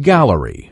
Gallery.